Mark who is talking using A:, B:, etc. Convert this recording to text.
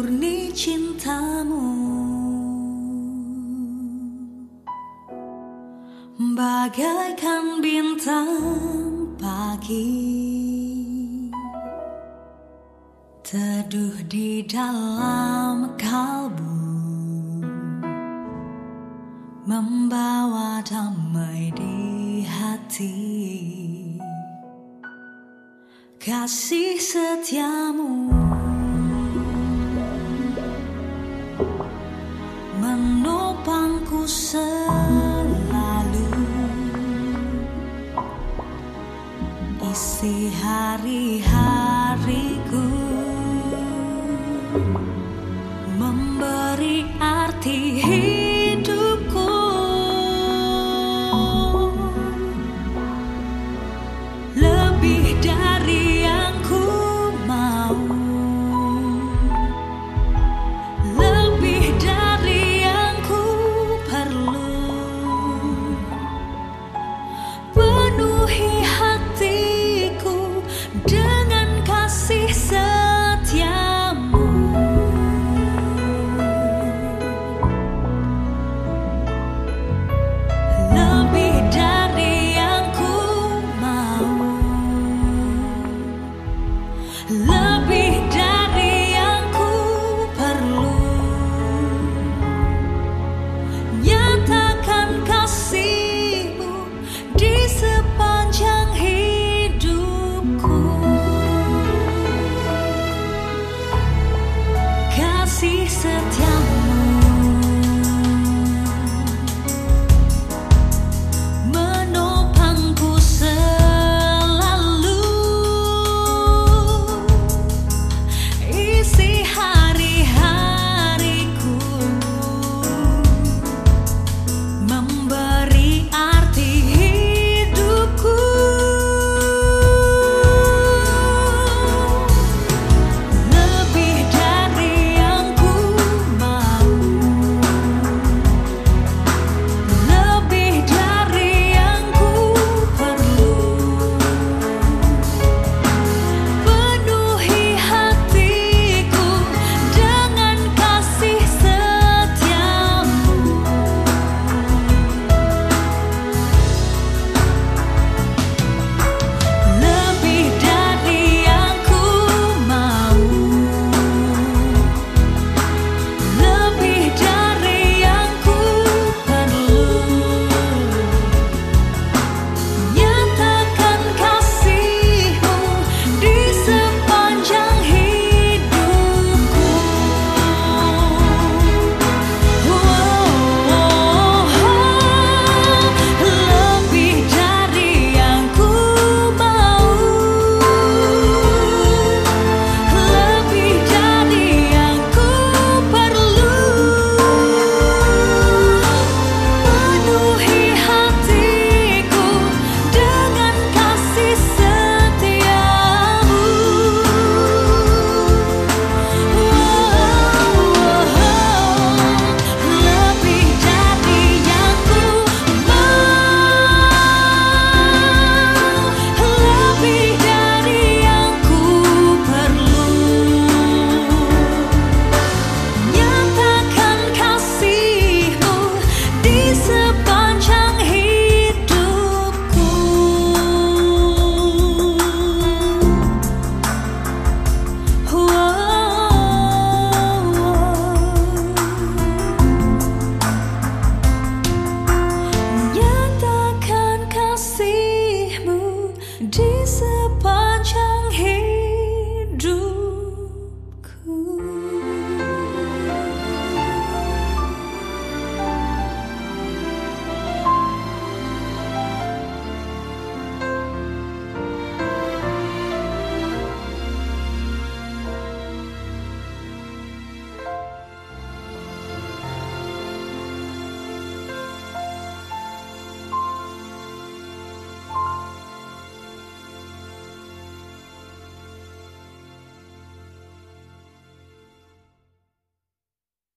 A: چھوی چھ ڈالو ممبا واجام جام نوش آلو اسمبری آر تھی